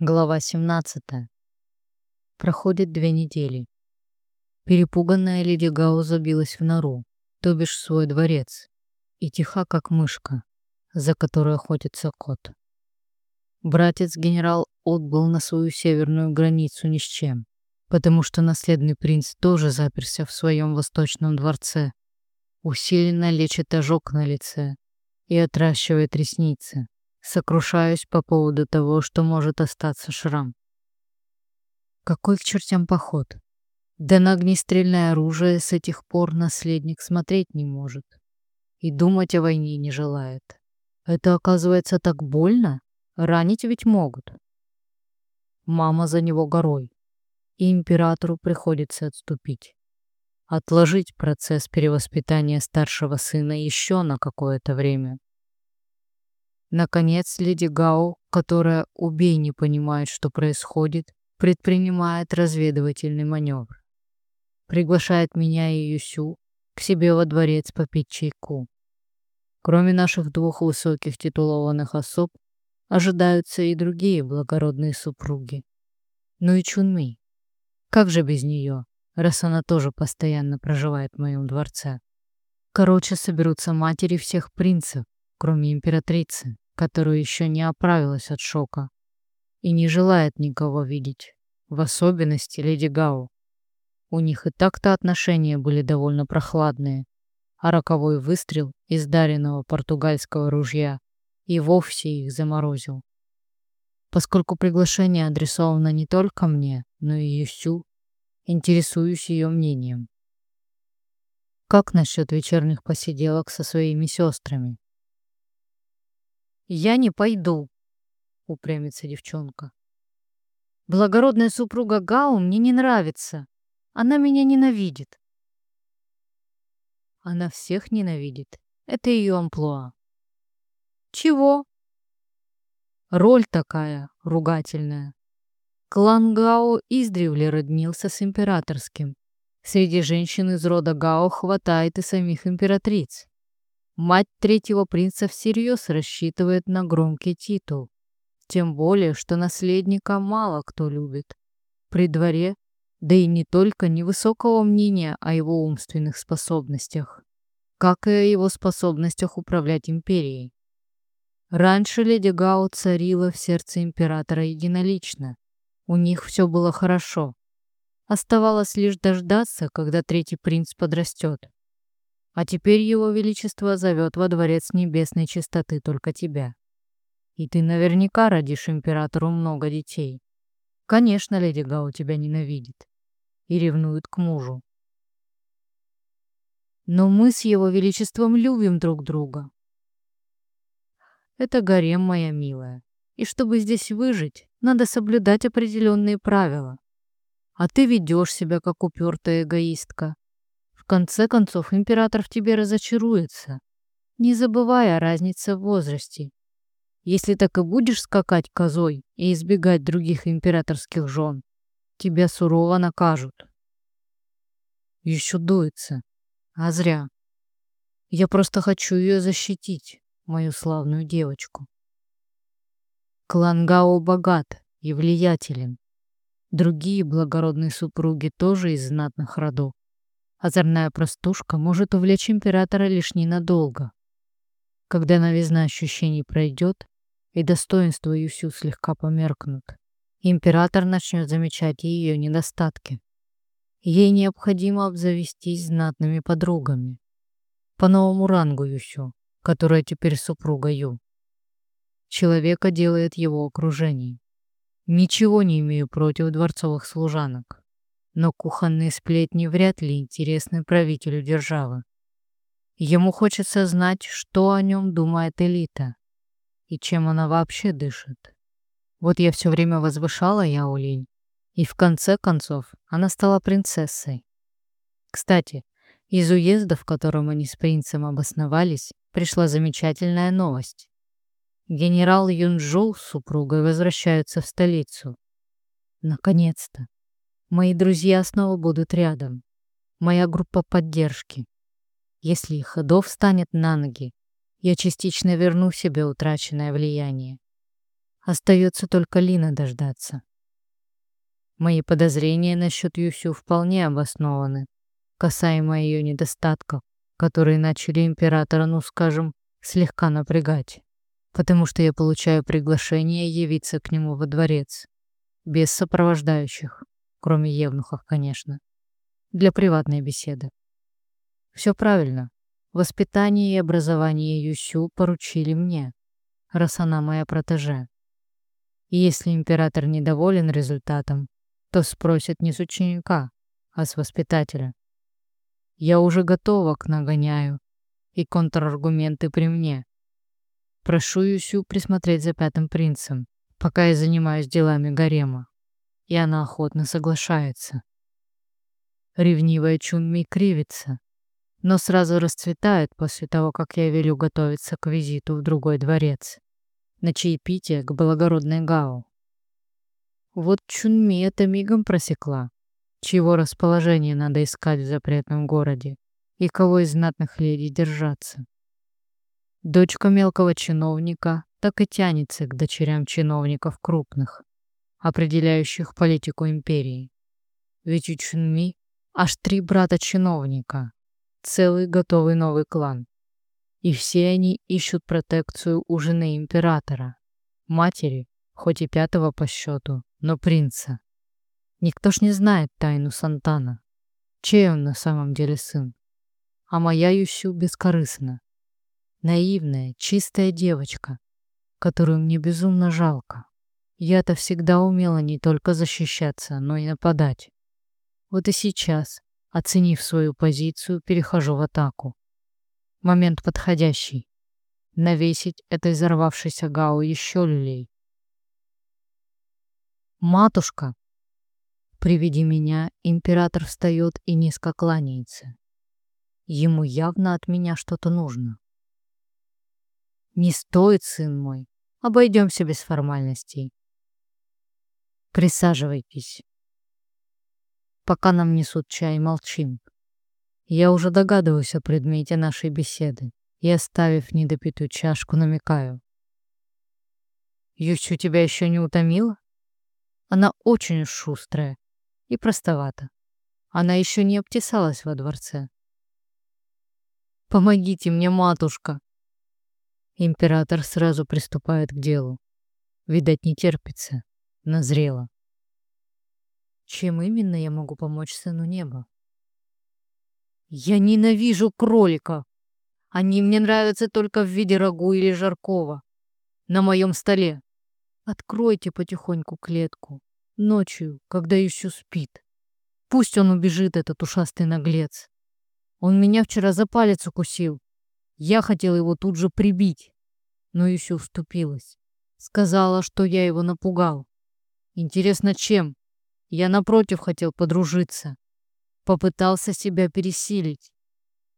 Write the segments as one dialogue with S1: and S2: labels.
S1: Глава 17. Проходит две недели. Перепуганная леди Гао забилась в нору, то бишь свой дворец, и тиха, как мышка, за которой охотится кот. Братец-генерал отбыл на свою северную границу ни с чем, потому что наследный принц тоже заперся в своем восточном дворце, усиленно лечит ожог на лице и отращивает ресницы Сокрушаюсь по поводу того, что может остаться шрам. Какой к чертям поход? Да на огнестрельное оружие с этих пор наследник смотреть не может. И думать о войне не желает. Это оказывается так больно? Ранить ведь могут. Мама за него горой. И императору приходится отступить. Отложить процесс перевоспитания старшего сына еще на какое-то время. Наконец, леди Гао, которая убей не понимает, что происходит, предпринимает разведывательный маневр. Приглашает меня и Юсю к себе во дворец попить чайку. Кроме наших двух высоких титулованных особ, ожидаются и другие благородные супруги. Ну и Чунми. Как же без нее, раз она тоже постоянно проживает в моем дворце? Короче, соберутся матери всех принцев, кроме императрицы, которая еще не оправилась от шока и не желает никого видеть, в особенности леди Гау. У них и так-то отношения были довольно прохладные, а роковой выстрел из даренного португальского ружья и вовсе их заморозил. Поскольку приглашение адресовано не только мне, но и Юсю, интересуюсь ее мнением. Как насчет вечерних посиделок со своими сестрами? «Я не пойду», — упрямится девчонка. «Благородная супруга Гау мне не нравится. Она меня ненавидит». Она всех ненавидит. Это ее амплуа. «Чего?» Роль такая, ругательная. Клан Гао издревле роднился с императорским. Среди женщин из рода Гао хватает и самих императриц. Мать третьего принца всерьез рассчитывает на громкий титул. Тем более, что наследника мало кто любит. При дворе, да и не только невысокого мнения о его умственных способностях, как и о его способностях управлять империей. Раньше леди Гао царила в сердце императора единолично. У них все было хорошо. Оставалось лишь дождаться, когда третий принц подрастет. А теперь его величество зовет во дворец небесной чистоты только тебя. И ты наверняка родишь императору много детей. Конечно, леди Гау тебя ненавидит и ревнует к мужу. Но мы с его величеством любим друг друга. Это гарем, моя милая. И чтобы здесь выжить, надо соблюдать определенные правила. А ты ведешь себя как упертая эгоистка, конце концов, император в тебе разочаруется, не забывая о разнице в возрасте. Если так и будешь скакать козой и избегать других императорских жен, тебя сурово накажут. Еще дуется. А зря. Я просто хочу ее защитить, мою славную девочку. Клан Гао богат и влиятелен. Другие благородные супруги тоже из знатных родов. Озорная простушка может увлечь императора лишь ненадолго. Когда новизна ощущений пройдет, и достоинства Юсю слегка померкнут, император начнет замечать ее недостатки. Ей необходимо обзавестись знатными подругами. По новому рангу Юсю, которая теперь супруга Ю. Человека делает его окружение. Ничего не имею против дворцовых служанок но кухонные сплетни вряд ли интересны правителю державы. Ему хочется знать, что о нем думает элита и чем она вообще дышит. Вот я все время возвышала Яолинь, и в конце концов она стала принцессой. Кстати, из уезда, в котором они с принцем обосновались, пришла замечательная новость. Генерал Юнжоу с супругой возвращаются в столицу. Наконец-то. Мои друзья снова будут рядом. Моя группа поддержки. Если ходов встанет на ноги, я частично верну себе утраченное влияние. Остается только Лина дождаться. Мои подозрения насчет Юсю вполне обоснованы, касаемо ее недостатков, которые начали императора, ну скажем, слегка напрягать, потому что я получаю приглашение явиться к нему во дворец, без сопровождающих, кроме евнухов, конечно, для приватной беседы. Все правильно. Воспитание и образование Юсю поручили мне, раз она моя протеже. И если император недоволен результатом, то спросит не с ученика, а с воспитателя. Я уже готова к нагоняю, и контраргументы при мне. Прошу Юсю присмотреть за пятым принцем, пока я занимаюсь делами гарема. И она охотно соглашается. Ревнивая Чунми кривится, но сразу расцветает после того, как я велю готовиться к визиту в другой дворец, на чаепитие к благородной Гао. Вот Чунми это мигом просекла. Чего расположение надо искать в запретном городе и кого из знатных леди держаться. Дочка мелкого чиновника так и тянется к дочерям чиновников крупных, определяющих политику империи. Ведь у Чунми аж три брата чиновника, целый готовый новый клан. И все они ищут протекцию у жены императора, матери, хоть и пятого по счету, но принца. Никто ж не знает тайну Сантана. Чей он на самом деле сын? А моя Ющу бескорыстна. Наивная, чистая девочка, которую мне безумно жалко. Я-то всегда умела не только защищаться, но и нападать. Вот и сейчас, оценив свою позицию, перехожу в атаку. Момент подходящий. Навесить этой взорвавшейся Гау еще люлей. «Матушка!» При виде меня император встает и низко кланяется. Ему явно от меня что-то нужно. «Не стоит, сын мой. Обойдемся без формальностей. Присаживайтесь. Пока нам несут чай, молчим. Я уже догадываюсь о предмете нашей беседы и, оставив недопитую чашку, намекаю. «Ючу тебя еще не утомила?» Она очень шустрая и простовата. Она еще не обтесалась во дворце. «Помогите мне, матушка!» Император сразу приступает к делу. Видать, не терпится. Назрело. Чем именно я могу помочь сыну неба? Я ненавижу кролика. Они мне нравятся только в виде рагу или жаркого. На моем столе. Откройте потихоньку клетку. Ночью, когда еще спит. Пусть он убежит, этот ушастый наглец. Он меня вчера за палец укусил. Я хотел его тут же прибить. Но еще уступилась. Сказала, что я его напугал. Интересно, чем? Я, напротив, хотел подружиться. Попытался себя пересилить.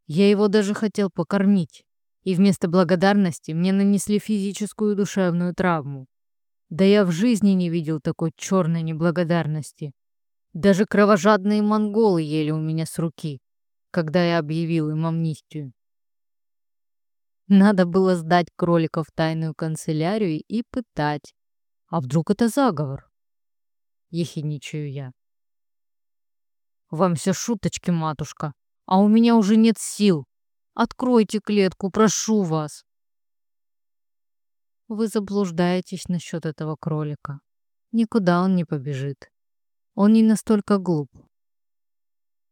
S1: Я его даже хотел покормить. И вместо благодарности мне нанесли физическую и душевную травму. Да я в жизни не видел такой черной неблагодарности. Даже кровожадные монголы ели у меня с руки, когда я объявил им амнистию. Надо было сдать кролика в тайную канцелярию и пытать. А вдруг это заговор? Ехидничаю я. Вам все шуточки, матушка, а у меня уже нет сил. Откройте клетку, прошу вас. Вы заблуждаетесь насчет этого кролика. Никуда он не побежит. Он не настолько глуп.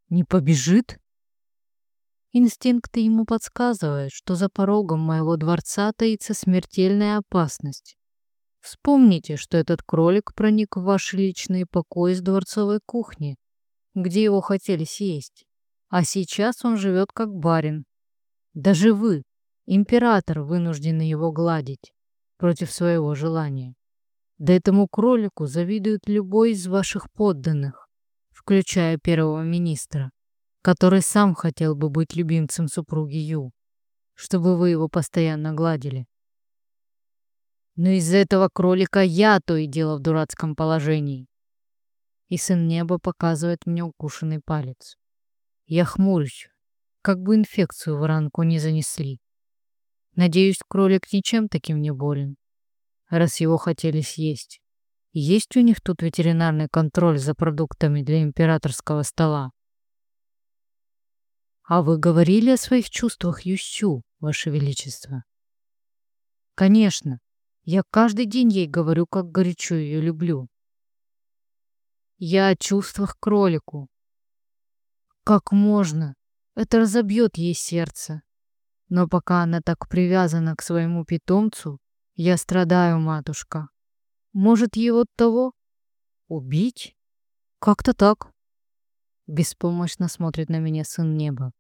S1: Не побежит? Инстинкты ему подсказывают, что за порогом моего дворца таится смертельная опасность. Вспомните, что этот кролик проник в ваши личные покои с дворцовой кухни, где его хотели съесть. А сейчас он живет как барин. Даже вы, император, вынуждены его гладить против своего желания. Да этому кролику завидует любой из ваших подданных, включая первого министра, который сам хотел бы быть любимцем супруги Ю, чтобы вы его постоянно гладили. Но из-за этого кролика я то и дело в дурацком положении. И сын неба показывает мне укушенный палец. Я хмурюсь, как бы инфекцию в ранку не занесли. Надеюсь, кролик ничем таким не болен. раз его хотели съесть. Есть у них тут ветеринарный контроль за продуктами для императорского стола. А вы говорили о своих чувствах Ющу, Ваше Величество? Конечно. Я каждый день ей говорю, как горячо ее люблю. Я о чувствах кролику. Как можно? Это разобьет ей сердце. Но пока она так привязана к своему питомцу, я страдаю, матушка. Может, его того убить? Как-то так. Беспомощно смотрит на меня сын неба,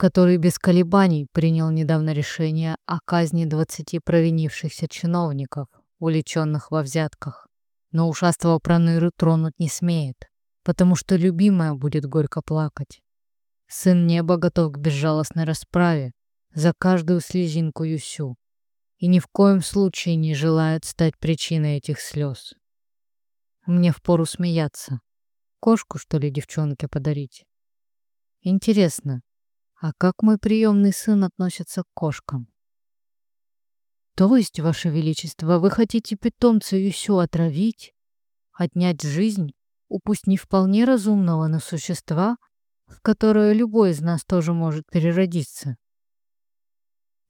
S1: который без колебаний принял недавно решение о казни двадцати провинившихся чиновников, уличенных во взятках. Но ушастого проныру тронуть не смеет, потому что любимая будет горько плакать. Сын неба готов к безжалостной расправе за каждую слезинку Юсю и ни в коем случае не желает стать причиной этих слез. Мне впору смеяться. Кошку, что ли, девчонке подарить? Интересно, а как мой приемный сын относится к кошкам? То есть, Ваше Величество, вы хотите питомца Юсю отравить, отнять жизнь, у пусть не вполне разумного, но существа, в которое любой из нас тоже может переродиться?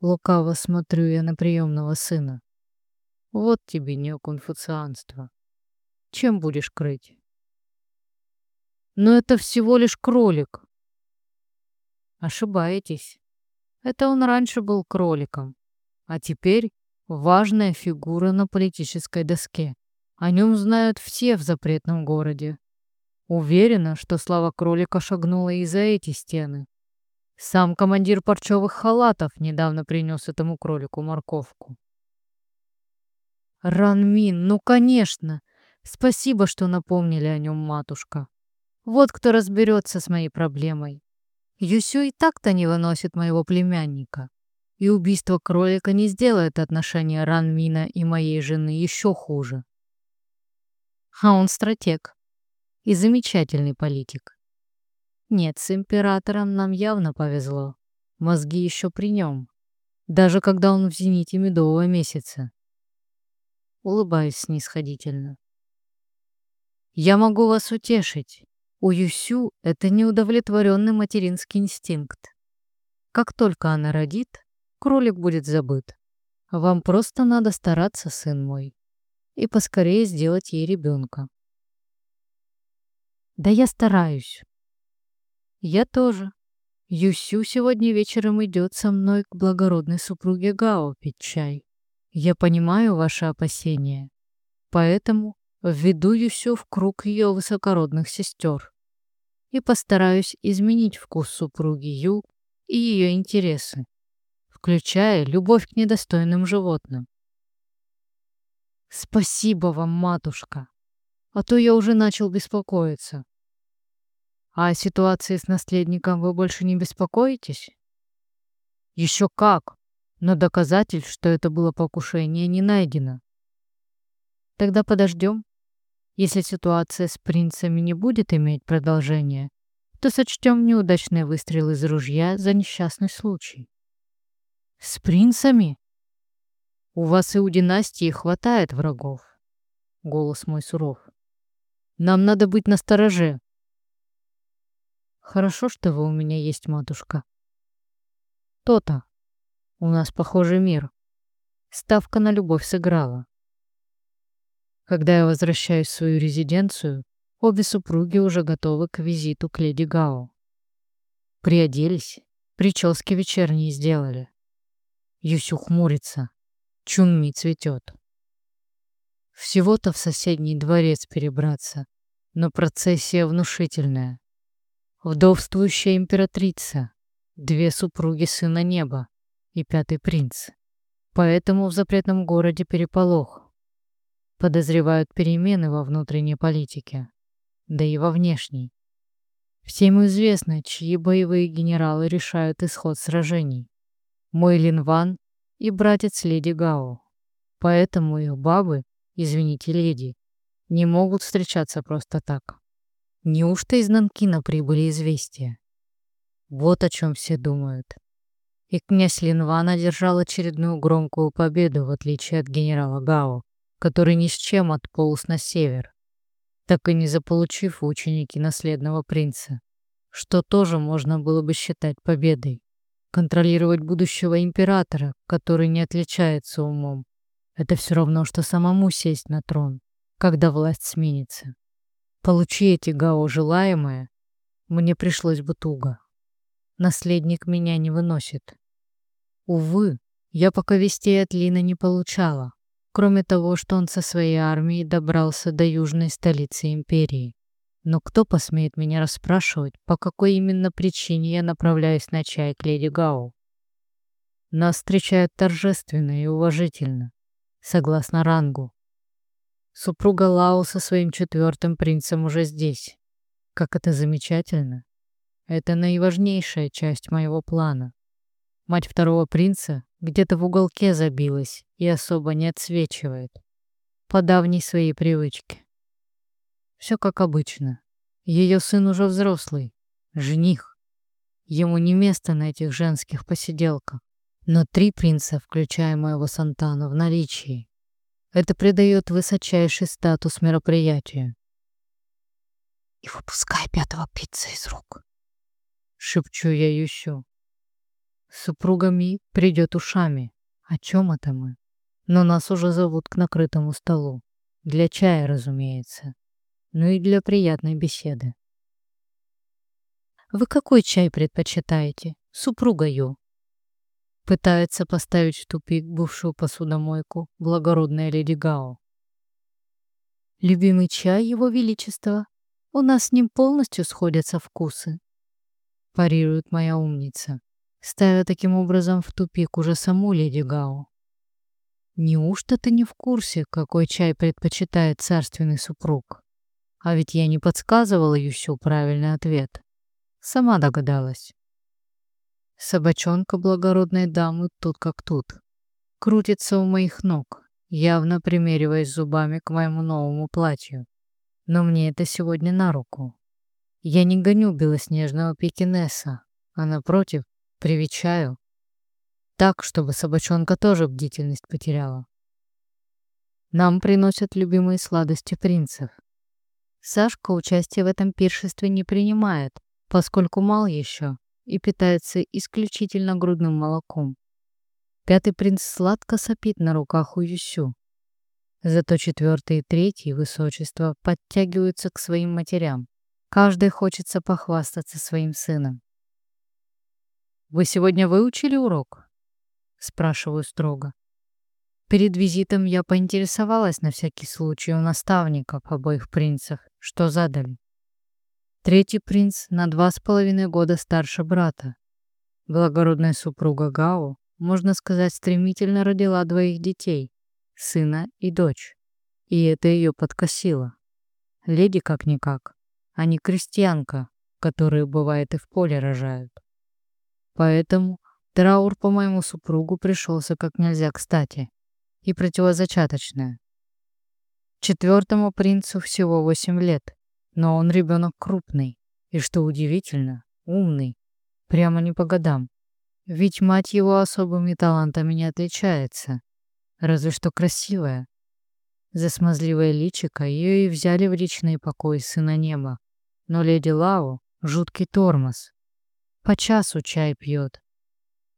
S1: Лукаво смотрю я на приемного сына. Вот тебе неоконфуцианство. Чем будешь крыть? Но это всего лишь кролик. Ошибаетесь. Это он раньше был кроликом, а теперь важная фигура на политической доске. О нем знают все в запретном городе. Уверена, что слава кролика шагнула и за эти стены. Сам командир парчевых халатов недавно принес этому кролику морковку. Ранмин, ну конечно. Спасибо, что напомнили о нем, матушка. Вот кто разберется с моей проблемой. Юсю и так-то не выносит моего племянника. И убийство кролика не сделает отношения Ранмина и моей жены еще хуже. А он стратег и замечательный политик. Нет, с императором нам явно повезло. Мозги еще при нем. Даже когда он в зените медового месяца. Улыбаюсь снисходительно. Я могу вас утешить. У Юсю это неудовлетворенный материнский инстинкт. Как только она родит, кролик будет забыт. Вам просто надо стараться, сын мой, и поскорее сделать ей ребенка. Да я стараюсь. Я тоже. Юсю сегодня вечером идет со мной к благородной супруге Гао пить чай. Я понимаю ваши опасения, поэтому введу Юсю в круг ее высокородных сестер и постараюсь изменить вкус супруги Ю и ее интересы, включая любовь к недостойным животным. Спасибо вам, матушка, а то я уже начал беспокоиться. А о ситуации с наследником вы больше не беспокоитесь? Еще как, но доказательств, что это было покушение, не найдено. Тогда подождем. Если ситуация с принцами не будет иметь продолжения, то сочтем неудачный выстрел из ружья за несчастный случай. С принцами? У вас и у династии хватает врагов. Голос мой суров. Нам надо быть настороже, Хорошо, что вы у меня есть, матушка. То-то. У нас похожий мир. Ставка на любовь сыграла. Когда я возвращаюсь в свою резиденцию, обе супруги уже готовы к визиту к леди Гао. Приоделись, прически вечерние сделали. Юсю хмурится, Чунми цветет. Всего-то в соседний дворец перебраться, но процессия внушительная. Вдовствующая императрица, две супруги сына неба и пятый принц. Поэтому в запретном городе переполох. Подозревают перемены во внутренней политике, да и во внешней. Всем известно, чьи боевые генералы решают исход сражений. Мой Линван и братец леди Гао. Поэтому их бабы, извините, леди, не могут встречаться просто так. Неужто из Нанкина прибыли известия? Вот о чем все думают. И князь Линван одержал очередную громкую победу, в отличие от генерала Гао, который ни с чем отполз на север, так и не заполучив ученики наследного принца, что тоже можно было бы считать победой. Контролировать будущего императора, который не отличается умом, это все равно, что самому сесть на трон, когда власть сменится. Получи эти гао желаемое, мне пришлось бы туго. Наследник меня не выносит. Увы, я пока вестей от Лина не получала, кроме того, что он со своей армией добрался до южной столицы империи. Но кто посмеет меня расспрашивать, по какой именно причине я направляюсь на чай к леди Гау? Нас встречают торжественно и уважительно, согласно рангу. Супруга Лао со своим четвертым принцем уже здесь. Как это замечательно. Это наиважнейшая часть моего плана. Мать второго принца где-то в уголке забилась и особо не отсвечивает. По давней своей привычке. Все как обычно. Ее сын уже взрослый, жених. Ему не место на этих женских посиделках. Но три принца, включая моего Сантана, в наличии. Это придает высочайший статус мероприятию.
S2: «Не выпускай пятого принца из рук!»
S1: Шепчу я Ющу. Супруга Ми придет ушами. О чем это мы? Но нас уже зовут к накрытому столу. Для чая, разумеется ну и для приятной беседы. «Вы какой чай предпочитаете? Супруга Ю?» Пытается поставить в тупик бывшую посудомойку благородная леди Гао. «Любимый чай Его Величества. У нас с ним полностью сходятся вкусы», парирует моя умница, ставя таким образом в тупик уже саму леди Гао. Неужто ты не в курсе, какой чай предпочитает царственный супруг? А ведь я не подсказывала еще правильный ответ. Сама догадалась. Собачонка благородной дамы тут как тут. Крутится у моих ног, явно примериваясь зубами к моему новому платью. Но мне это сегодня на руку. Я не гоню белоснежного пекинеса, а напротив, привечаю. Так, чтобы собачонка тоже бдительность потеряла. Нам приносят любимые сладости принцев. Сашка участие в этом пиршестве не принимает, поскольку мал еще и питается исключительно грудным молоком. Пятый принц сладко сопит на руках у Юсю. Зато четвертый и третий высочество подтягиваются к своим матерям. Каждый хочется похвастаться своим сыном. «Вы сегодня выучили урок?» Спрашиваю строго. Перед визитом я поинтересовалась на всякий случай у наставников обоих принцев, что задали. Третий принц на два с половиной года старше брата. Благородная супруга Гао, можно сказать, стремительно родила двоих детей, сына и дочь. И это ее подкосило. Леди как-никак, а не крестьянка, которые, бывает, и в поле рожают. Поэтому траур по моему супругу пришелся как нельзя кстати и противозачаточная. Четвертому принцу всего 8 лет, но он ребенок крупный и, что удивительно, умный, прямо не по годам. Ведь мать его особыми талантами не отличается, разве что красивая. За смазливое личико ее и взяли в личные покои сына неба. Но леди Лао — жуткий тормоз. По часу чай пьет.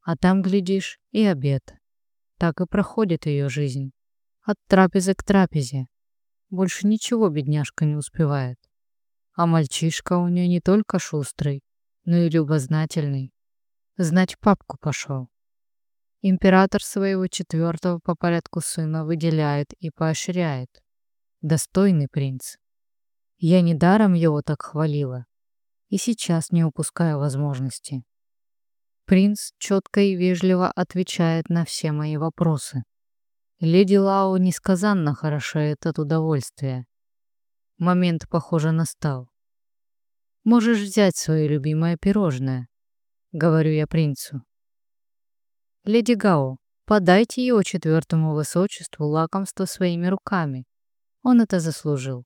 S1: А там, глядишь, и обед. Так и проходит ее жизнь. От трапезы к трапезе. Больше ничего бедняжка не успевает. А мальчишка у нее не только шустрый, но и любознательный. Знать папку пошел. Император своего четвертого по порядку сына выделяет и поощряет. Достойный принц. Я недаром его так хвалила. И сейчас не упускаю возможности. Принц четко и вежливо отвечает на все мои вопросы. Леди Лао несказанно хорошеет от удовольствия. Момент, похоже, настал. «Можешь взять свое любимое пирожное», — говорю я принцу. «Леди Гао, подайте его четвертому высочеству лакомство своими руками. Он это заслужил».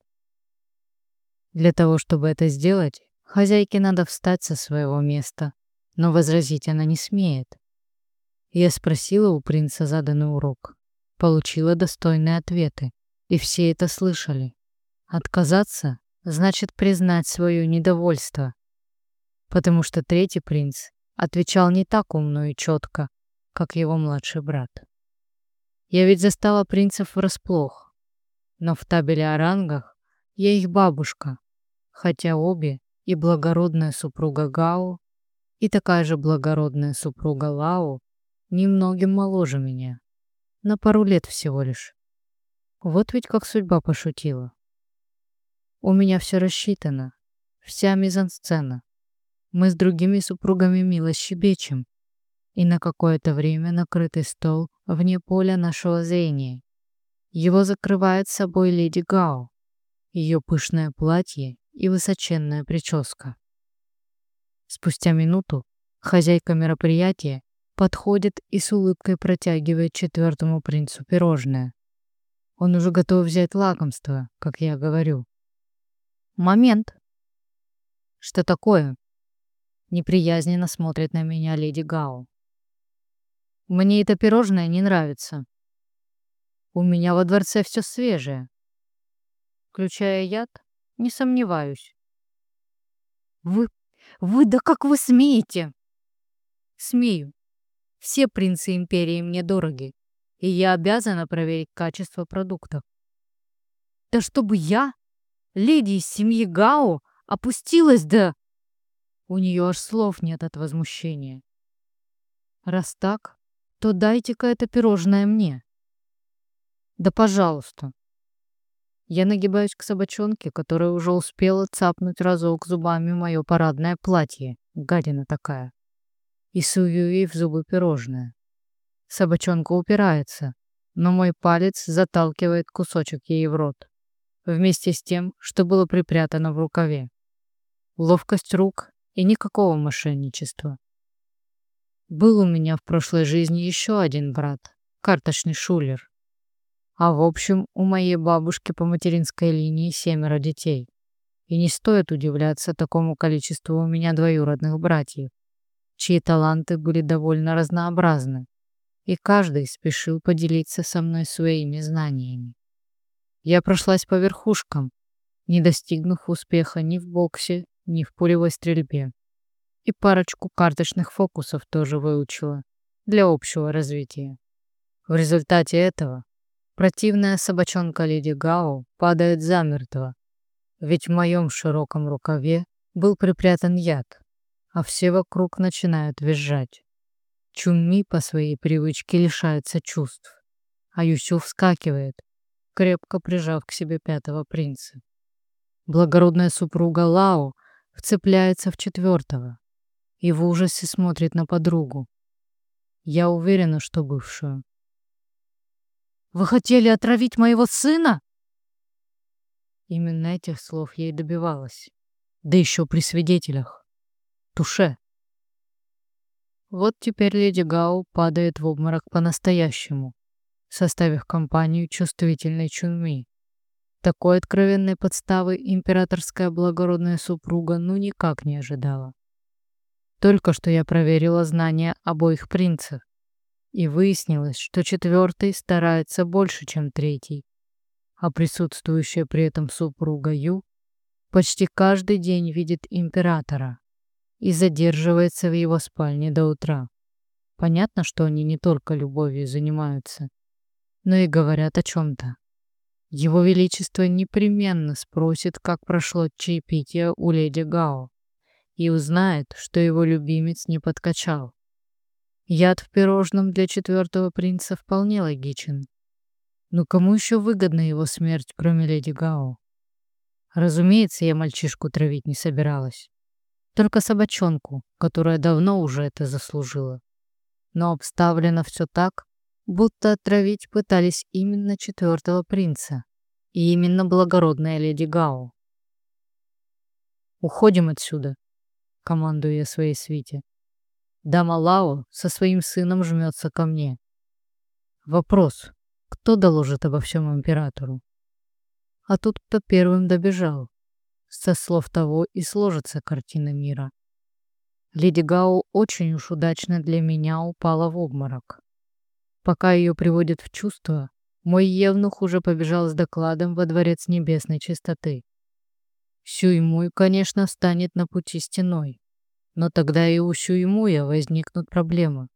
S1: Для того, чтобы это сделать, хозяйке надо встать со своего места но возразить она не смеет. Я спросила у принца заданный урок, получила достойные ответы, И все это слышали. Отказаться значит признать свое недовольство. Потому что третий принц отвечал не так умно и четко, как его младший брат. Я ведь застала принцев врасплох, но в табеле о рангах я их бабушка, хотя обе и благородная супруга Гао, и такая же благородная супруга Лао немногим моложе меня, на пару лет всего лишь. Вот ведь как судьба пошутила. У меня все рассчитано, вся мизансцена. Мы с другими супругами мило щебечем, и на какое-то время накрытый стол вне поля нашего зрения. Его закрывает собой леди Гао, ее пышное платье и высоченная прическа. Спустя минуту хозяйка мероприятия подходит и с улыбкой протягивает четвертому принцу пирожное. Он уже готов взять лакомство, как я говорю. Момент. Что такое? Неприязненно смотрит на меня леди Гао. Мне это пирожное не нравится. У меня во дворце все свежее. Включая яд, не сомневаюсь. Вы, вы, да как вы смеете? Смею. Все принцы империи мне дороги, и я обязана проверить качество продуктов. Да чтобы я, леди из семьи Гао, опустилась до... У нее аж слов нет от возмущения. Раз так, то дайте-ка это пирожное мне. Да пожалуйста. Я нагибаюсь к собачонке, которая уже успела цапнуть разок зубами мое парадное платье, гадина такая, и сую ей в зубы пирожное. Собачонка упирается, но мой палец заталкивает кусочек ей в рот, вместе с тем, что было припрятано в рукаве. Ловкость рук и никакого мошенничества. Был у меня в прошлой жизни еще один брат, карточный шулер. А в общем, у моей бабушки по материнской линии семеро детей. И не стоит удивляться такому количеству у меня двоюродных братьев, чьи таланты были довольно разнообразны, и каждый спешил поделиться со мной своими знаниями. Я прошлась по верхушкам, не достигнув успеха ни в боксе, ни в пулевой стрельбе. И парочку карточных фокусов тоже выучила для общего развития. В результате этого противная собачонка Леди Гао падает замертво, ведь в моем широком рукаве был припрятан яд, а все вокруг начинают визжать. Чунми по своей привычке лишается чувств, а Юсю вскакивает, крепко прижав к себе пятого принца. Благородная супруга Лао вцепляется в четвертого и в ужасе смотрит на подругу. Я уверена, что бывшую. «Вы хотели отравить моего сына?» Именно этих слов я и добивалась. Да еще при свидетелях. Туше. Вот теперь леди Гау падает в обморок по-настоящему, составив компанию чувствительной чунми. Такой откровенной подставы императорская благородная супруга ну никак не ожидала. Только что я проверила знания обоих принцев, и выяснилось, что четвертый старается больше, чем третий, а присутствующая при этом супруга Ю почти каждый день видит императора и задерживается в его спальне до утра. Понятно, что они не только любовью занимаются, но и говорят о чем-то. Его Величество непременно спросит, как прошло чаепитие у леди Гао, и узнает, что его любимец не подкачал. Яд в пирожном для четвертого принца вполне логичен. Но кому еще выгодна его смерть, кроме леди Гао? Разумеется, я мальчишку травить не собиралась. Только собачонку, которая давно уже это заслужила. Но обставлено все так, будто отравить пытались именно четвертого принца и именно благородная леди Гао. «Уходим отсюда», — командую я своей свите. Дама Лао со своим сыном жмется ко мне. Вопрос, кто доложит обо всем императору? А тут кто первым добежал. Со слов того и сложится картина мира. Леди Гао очень уж удачно для меня упала в обморок. Пока ее приводят в чувство, Мой евнух уже побежал с докладом во дворец небесной чистоты. Сюймуй, конечно, встанет на пути стеной, но тогда и у Сюймуя возникнут проблемы,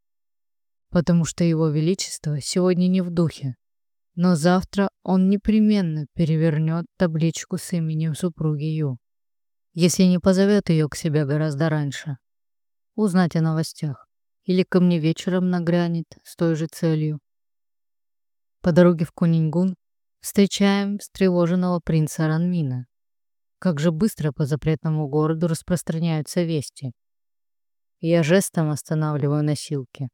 S1: потому что его величество сегодня не в духе, но завтра он непременно перевернет табличку с именем супруги Ю, если не позовет ее к себе гораздо раньше, узнать о новостях, или ко мне вечером нагрянет с той же целью. По дороге в Кунингун встречаем встревоженного принца Ранмина. Как же быстро по запретному городу распространяются вести. Я жестом останавливаю носилки.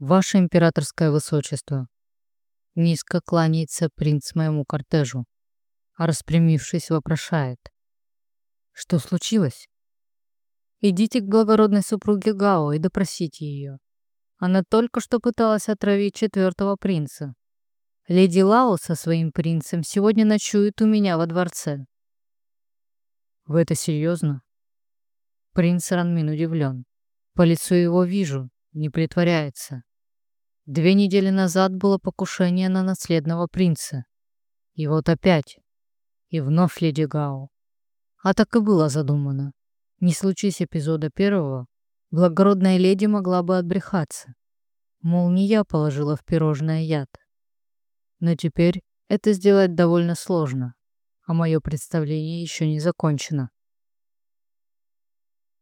S1: Ваше императорское высочество. Низко кланяется принц моему кортежу, а распрямившись вопрошает. Что случилось? Идите к благородной супруге Гао и допросите ее. Она только что пыталась отравить четвертого принца. Леди Лао со своим принцем сегодня ночует у меня во дворце. Вы это серьезно? Принц Ранмин удивлен. По лицу его вижу, не притворяется. Две недели назад было покушение на наследного принца. И вот опять. И вновь леди Гао. А так и было задумано. Не случись эпизода первого, благородная леди могла бы отбрехаться. Мол, не я положила в пирожное яд. Но теперь это сделать довольно сложно, а мое представление еще не закончено.